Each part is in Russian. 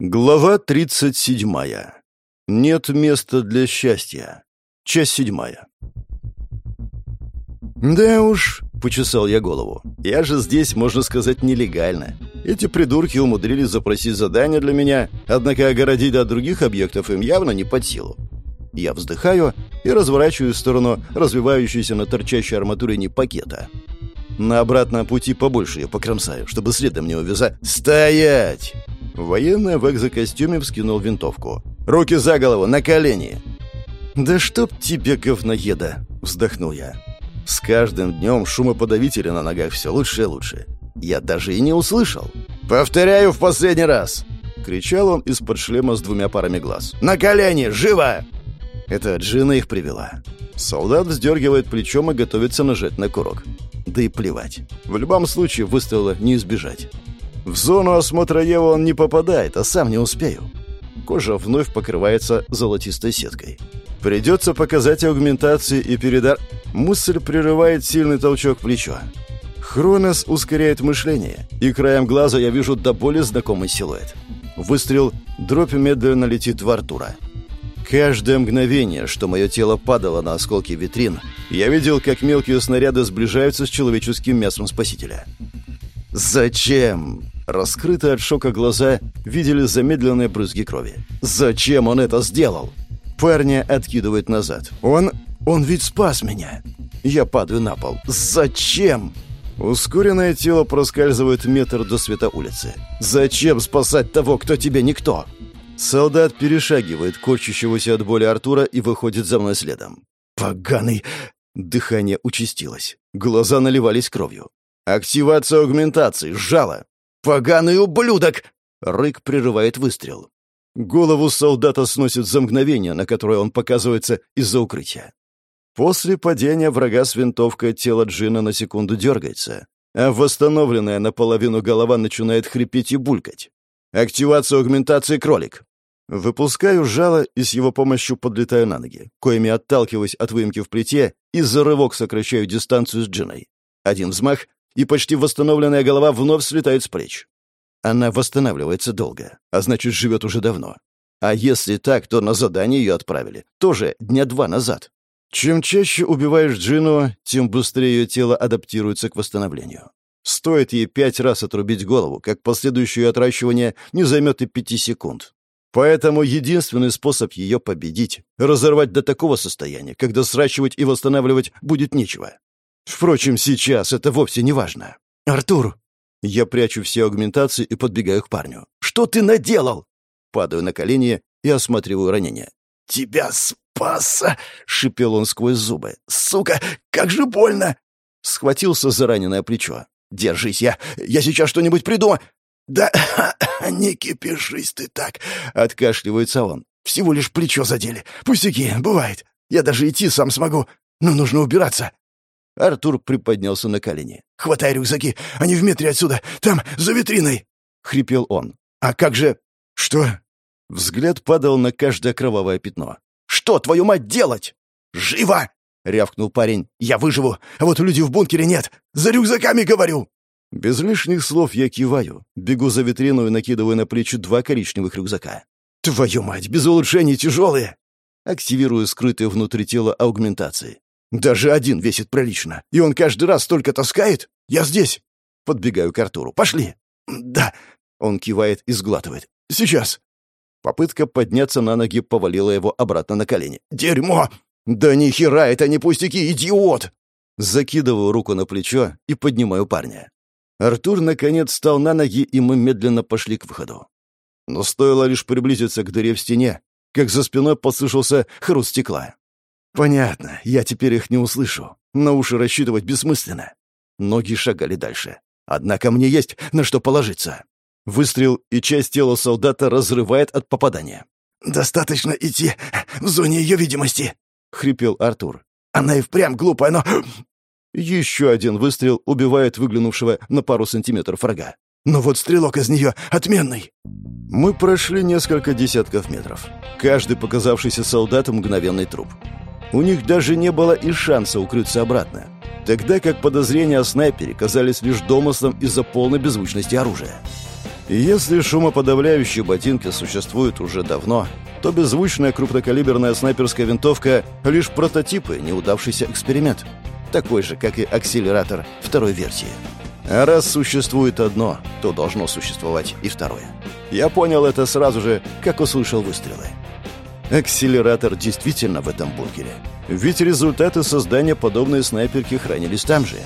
Глава 37. Нет места для счастья. Часть седьмая. «Да уж», — почесал я голову, — «я же здесь, можно сказать, нелегально. Эти придурки умудрились запросить задание для меня, однако огородить от других объектов им явно не под силу. Я вздыхаю и разворачиваю в сторону развивающейся на торчащей арматуре пакета. На обратном пути побольше ее покромсаю, чтобы следом не увязать. «Стоять!» Военный в экзокостюме вскинул винтовку. «Руки за голову, на колени!» «Да чтоб тебе, говноеда!» — вздохнул я. С каждым днем шумоподавители на ногах все лучше и лучше. Я даже и не услышал. «Повторяю в последний раз!» — кричал он из-под шлема с двумя парами глаз. «На колени! Живо!» Это Джина их привела. Солдат вздергивает плечом и готовится нажать на курок. Да и плевать. В любом случае выстрела не избежать. В зону осмотра Евы он не попадает, а сам не успею. Кожа вновь покрывается золотистой сеткой. Придется показать аугментации и передар... Мысль прерывает сильный толчок плечо. Хронос ускоряет мышление, и краем глаза я вижу до боли знакомый силуэт. Выстрел, дробь медленно летит в Артура. Каждое мгновение, что мое тело падало на осколки витрин, я видел, как мелкие снаряды сближаются с человеческим мясом спасителя. «Зачем?» Раскрытые от шока глаза видели замедленные брызги крови. «Зачем он это сделал?» Парня откидывает назад. «Он... он ведь спас меня!» Я падаю на пол. «Зачем?» Ускоренное тело проскальзывает метр до света улицы. «Зачем спасать того, кто тебе никто?» Солдат перешагивает корчащегося от боли Артура и выходит за мной следом. «Поганый!» Дыхание участилось. Глаза наливались кровью. «Активация аугментации! Жало!» «Поганый ублюдок!» Рык прерывает выстрел. Голову солдата сносит за мгновение, на которое он показывается из-за укрытия. После падения врага с винтовкой тело Джина на секунду дергается, а восстановленная наполовину голова начинает хрипеть и булькать. Активация аугментации кролик. Выпускаю жало и с его помощью подлетаю на ноги, коими отталкиваюсь от выемки в плите и за рывок сокращаю дистанцию с Джиной. Один взмах, и почти восстановленная голова вновь слетает с плеч. Она восстанавливается долго, а значит, живет уже давно. А если так, то на задание ее отправили. Тоже дня два назад. Чем чаще убиваешь Джину, тем быстрее ее тело адаптируется к восстановлению. Стоит ей пять раз отрубить голову, как последующее отращивание не займет и пяти секунд. Поэтому единственный способ ее победить — разорвать до такого состояния, когда сращивать и восстанавливать будет нечего. Впрочем, сейчас это вовсе не важно. «Артур!» Я прячу все аугментации и подбегаю к парню. «Что ты наделал?» Падаю на колени и осматриваю ранение. «Тебя спас!» — шипел он сквозь зубы. «Сука, как же больно!» Схватился за раненое плечо. «Держись, я... я сейчас что-нибудь придумаю!» «Да не кипишись ты так!» — откашливается он. «Всего лишь плечо задели. Пустяки, бывает. Я даже идти сам смогу. Но нужно убираться. Артур приподнялся на колени. «Хватай рюкзаки! Они в метре отсюда! Там, за витриной!» — хрипел он. «А как же...» «Что?» Взгляд падал на каждое кровавое пятно. «Что, твою мать, делать?» «Живо!» — рявкнул парень. «Я выживу, а вот люди в бункере нет! За рюкзаками говорю!» Без лишних слов я киваю, бегу за витрину и накидываю на плечи два коричневых рюкзака. «Твою мать, без улучшений тяжелые!» Активирую скрытые внутри тела аугментации. Даже один весит прилично. И он каждый раз столько таскает? Я здесь. Подбегаю к Артуру. Пошли. Да. Он кивает и сглатывает. Сейчас. Попытка подняться на ноги повалила его обратно на колени. Дерьмо! Да ни хера, это не пустяки, идиот! Закидываю руку на плечо и поднимаю парня. Артур, наконец, встал на ноги, и мы медленно пошли к выходу. Но стоило лишь приблизиться к дыре в стене, как за спиной послышался хруст стекла. Понятно, я теперь их не услышу. На уши рассчитывать бессмысленно. Ноги шагали дальше. Однако мне есть на что положиться. Выстрел, и часть тела солдата разрывает от попадания. «Достаточно идти в зоне ее видимости», — хрипел Артур. «Она и впрямь глупая, но...» Еще один выстрел убивает выглянувшего на пару сантиметров врага. «Но вот стрелок из нее отменный!» Мы прошли несколько десятков метров. Каждый показавшийся солдат — мгновенный труп. У них даже не было и шанса укрыться обратно, тогда как подозрения о снайпере казались лишь домыслом из-за полной беззвучности оружия. И если шумоподавляющие ботинки существуют уже давно, то беззвучная крупнокалиберная снайперская винтовка — лишь прототипы, неудавшийся эксперимент. Такой же, как и акселератор второй версии. А раз существует одно, то должно существовать и второе. Я понял это сразу же, как услышал выстрелы. Акселератор действительно в этом бункере. Ведь результаты создания подобной снайперки хранились там же.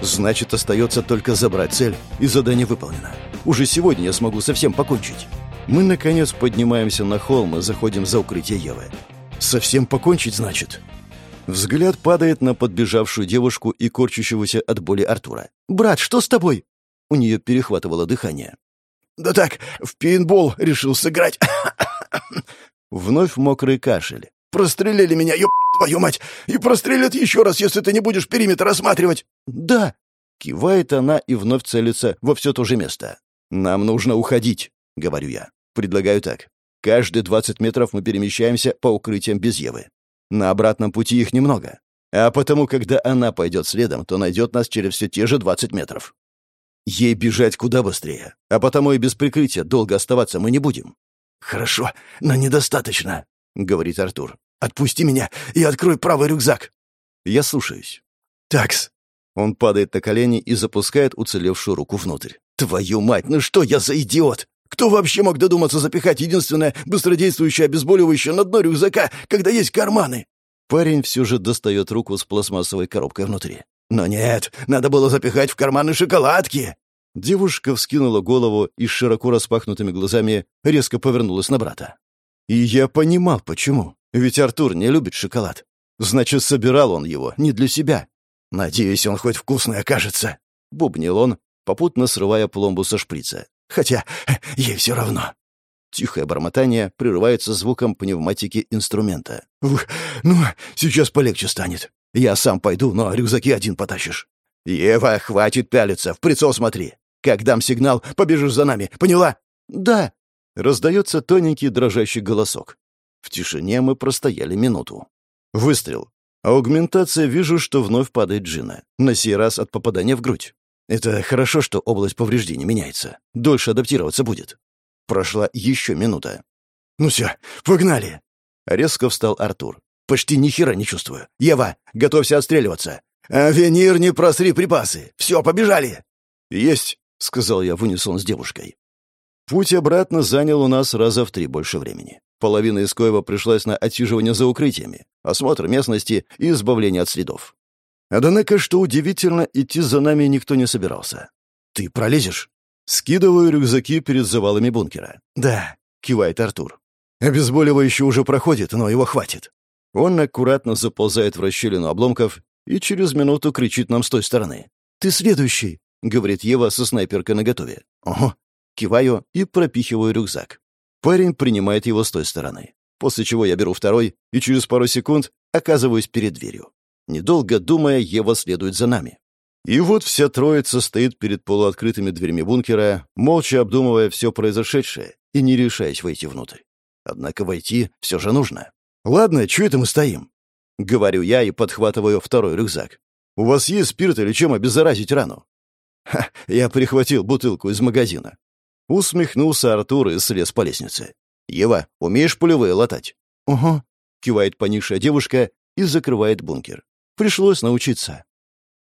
Значит, остается только забрать цель, и задание выполнено. Уже сегодня я смогу совсем покончить. Мы, наконец, поднимаемся на холм и заходим за укрытие Евы. Совсем покончить, значит? Взгляд падает на подбежавшую девушку и корчащегося от боли Артура. «Брат, что с тобой?» У нее перехватывало дыхание. «Да так, в пейнтбол решил сыграть». Вновь мокрый кашель. «Прострелили меня, ёб твою мать! И прострелят еще раз, если ты не будешь периметр осматривать!» «Да!» Кивает она и вновь целится во все то же место. «Нам нужно уходить», — говорю я. Предлагаю так. Каждые 20 метров мы перемещаемся по укрытиям без Евы. На обратном пути их немного. А потому, когда она пойдет следом, то найдет нас через все те же 20 метров. Ей бежать куда быстрее. А потому и без прикрытия долго оставаться мы не будем. «Хорошо, но недостаточно», — говорит Артур. «Отпусти меня и открой правый рюкзак». Я слушаюсь. «Такс». Он падает на колени и запускает уцелевшую руку внутрь. «Твою мать, ну что я за идиот?» Кто вообще мог додуматься запихать единственное быстродействующее обезболивающее на дно рюкзака, когда есть карманы? Парень все же достает руку с пластмассовой коробкой внутри. Но нет, надо было запихать в карманы шоколадки. Девушка вскинула голову и с широко распахнутыми глазами резко повернулась на брата. И я понимал, почему. Ведь Артур не любит шоколад. Значит, собирал он его не для себя. «Надеюсь, он хоть вкусный окажется», — бубнил он, попутно срывая пломбу со шприца. Хотя ей все равно. Тихое бормотание прерывается звуком пневматики инструмента. «Ух, ну, сейчас полегче станет. Я сам пойду, но рюкзаки один потащишь». «Ева, хватит пялиться, в прицел смотри. Как дам сигнал, побежишь за нами, поняла?» «Да». Раздается тоненький дрожащий голосок. В тишине мы простояли минуту. Выстрел. Аугментация вижу, что вновь падает Джина. На сей раз от попадания в грудь. Это хорошо, что область повреждений меняется. Дольше адаптироваться будет. Прошла еще минута. «Ну все, погнали!» Резко встал Артур. «Почти ни хера не чувствую. Ева, готовься отстреливаться!» «Авенир, не просри припасы! Все, побежали!» «Есть!» — сказал я в унисон с девушкой. Путь обратно занял у нас раза в три больше времени. Половина из Коева пришлась на отсиживание за укрытиями, осмотр местности и избавление от следов. Однако, что удивительно, идти за нами никто не собирался. «Ты пролезешь?» Скидываю рюкзаки перед завалами бункера. «Да», — кивает Артур. «Обезболивающее уже проходит, но его хватит». Он аккуратно заползает в расщелину обломков и через минуту кричит нам с той стороны. «Ты следующий», — говорит Ева со снайперкой наготове. «Ого». Киваю и пропихиваю рюкзак. Парень принимает его с той стороны. После чего я беру второй и через пару секунд оказываюсь перед дверью. Недолго думая, Ева следует за нами. И вот вся троица стоит перед полуоткрытыми дверьми бункера, молча обдумывая все произошедшее и не решаясь войти внутрь. Однако войти все же нужно. «Ладно, чего это мы стоим?» — говорю я и подхватываю второй рюкзак. «У вас есть спирт или чем обеззаразить рану?» «Ха, я прихватил бутылку из магазина». Усмехнулся Артур и слез по лестнице. «Ева, умеешь пулевые латать?» «Угу», — кивает поникшая девушка и закрывает бункер. Пришлось научиться.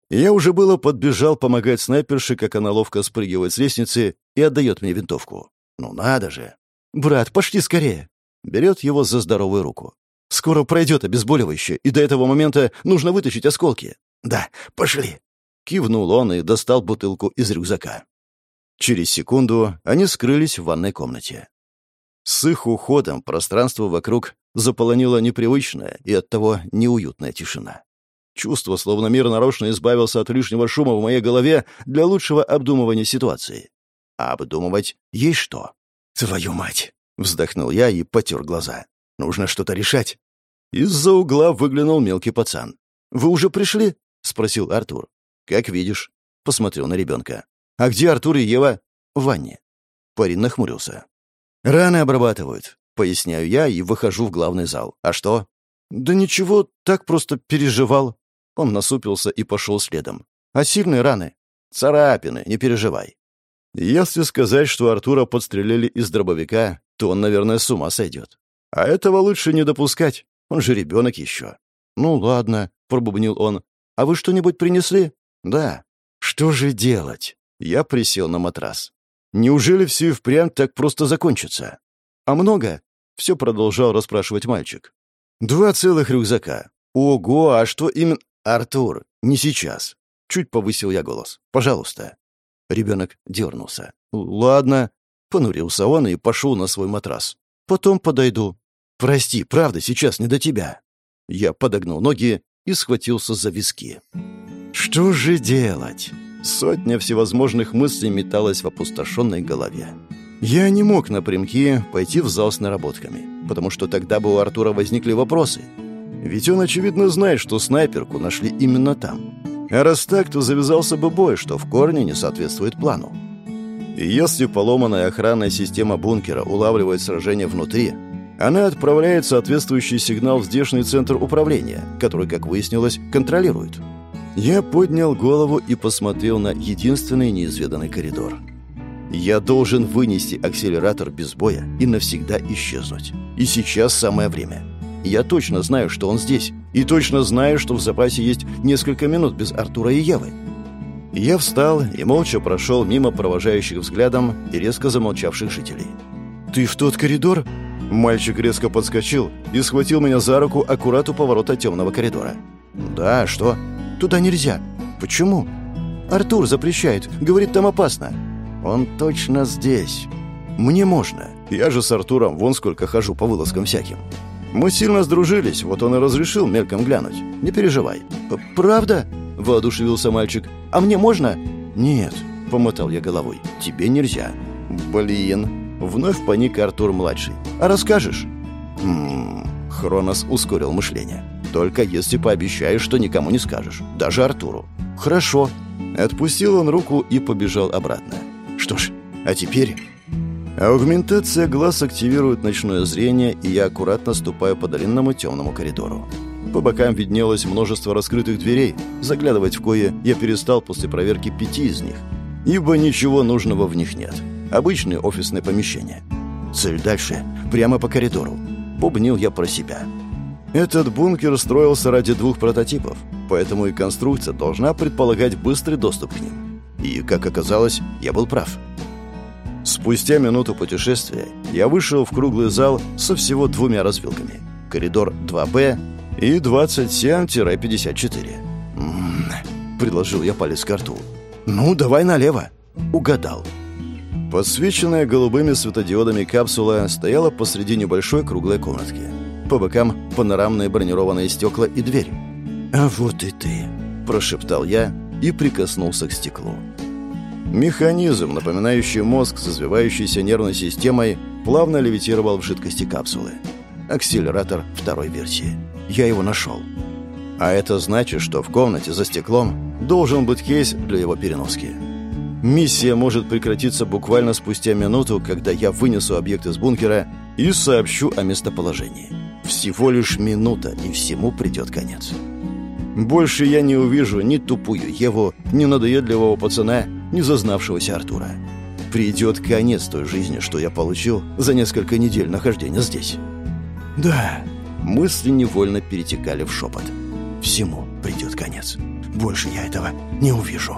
Я уже было подбежал помогать снайперше, как она ловко спрыгивает с лестницы и отдает мне винтовку. Ну надо же. «Брат, пошли скорее!» Берет его за здоровую руку. «Скоро пройдет обезболивающее, и до этого момента нужно вытащить осколки». «Да, пошли!» Кивнул он и достал бутылку из рюкзака. Через секунду они скрылись в ванной комнате. С их уходом пространство вокруг заполонила непривычная и оттого неуютная тишина. Чувство, словно мир нарочно избавился от лишнего шума в моей голове для лучшего обдумывания ситуации. А обдумывать есть что. «Твою мать!» — вздохнул я и потер глаза. «Нужно что-то решать». Из-за угла выглянул мелкий пацан. «Вы уже пришли?» — спросил Артур. «Как видишь». Посмотрел на ребенка. «А где Артур и Ева?» «В ванне». Парень нахмурился. «Раны обрабатывают», — поясняю я и выхожу в главный зал. «А что?» «Да ничего, так просто переживал». Он насупился и пошел следом. «А сильные раны?» «Царапины, не переживай». Если сказать, что Артура подстрелили из дробовика, то он, наверное, с ума сойдет. А этого лучше не допускать. Он же ребенок еще. «Ну ладно», — пробубнил он. «А вы что-нибудь принесли?» «Да». «Что же делать?» Я присел на матрас. «Неужели все и впрямь так просто закончится?» «А много?» — все продолжал расспрашивать мальчик. «Два целых рюкзака. Ого, а что именно...» «Артур, не сейчас». Чуть повысил я голос. «Пожалуйста». Ребенок дернулся. «Ладно». Понурился он и пошел на свой матрас. «Потом подойду». «Прости, правда, сейчас не до тебя». Я подогнул ноги и схватился за виски. «Что же делать?» Сотня всевозможных мыслей металась в опустошенной голове. Я не мог напрямки пойти в зал с наработками, потому что тогда бы у Артура возникли вопросы. Ведь он, очевидно, знает, что снайперку нашли именно там. А раз так, то завязался бы бой, что в корне не соответствует плану. И если поломанная охранная система бункера улавливает сражение внутри, она отправляет соответствующий сигнал в здешний центр управления, который, как выяснилось, контролирует. Я поднял голову и посмотрел на единственный неизведанный коридор. Я должен вынести акселератор без боя и навсегда исчезнуть. И сейчас самое время. Я точно знаю, что он здесь. И точно знаю, что в запасе есть несколько минут без Артура и Евы. Я встал и молча прошел мимо провожающих взглядом и резко замолчавших жителей. «Ты в тот коридор?» Мальчик резко подскочил и схватил меня за руку аккурат у поворота темного коридора. «Да, что?» Туда нельзя. Почему? Артур запрещает. Говорит, там опасно. Он точно здесь. Мне можно. Я же с Артуром вон сколько хожу по вылазкам всяким. Мы сильно сдружились, вот он и разрешил мельком глянуть. Не переживай. Правда? Воодушевился мальчик. А мне можно? Нет, помотал я головой. Тебе нельзя. Блин. Вновь паник Артур-младший. А расскажешь? Хм... Хронос ускорил мышление. Только если пообещаешь, что никому не скажешь. Даже Артуру. Хорошо. Отпустил он руку и побежал обратно. Что ж, а теперь... Аугментация глаз активирует ночное зрение, и я аккуратно ступаю по длинному темному коридору. По бокам виднелось множество раскрытых дверей. Заглядывать в кое я перестал после проверки пяти из них. Ибо ничего нужного в них нет. Обычные офисные помещения. Цель дальше, прямо по коридору. Бубнил я про себя. Этот бункер строился ради двух прототипов, поэтому и конструкция должна предполагать быстрый доступ к ним. И, как оказалось, я был прав. Спустя минуту путешествия я вышел в круглый зал со всего двумя развилками. Коридор 2Б и 27-54. «М-м-м», предложил я палец к рту. «Ну, давай налево». Угадал. Подсвеченная голубыми светодиодами капсула стояла посреди небольшой круглой комнатки. По бокам панорамные бронированные стекла и дверь. «А вот и ты», – прошептал я и прикоснулся к стеклу. Механизм, напоминающий мозг с извивающейся нервной системой, плавно левитировал в жидкости капсулы. Акселератор второй версии. Я его нашел. А это значит, что в комнате за стеклом должен быть кейс для его переноски. Миссия может прекратиться буквально спустя минуту, когда я вынесу объект из бункера и сообщу о местоположении. Всего лишь минута, и всему придет конец. Больше я не увижу ни тупую Еву, ни надоедливого пацана, ни зазнавшегося Артура. Придет конец той жизни, что я получил за несколько недель нахождения здесь. Да, мысли невольно перетекали в шепот. Всему придет конец. Больше я этого не увижу.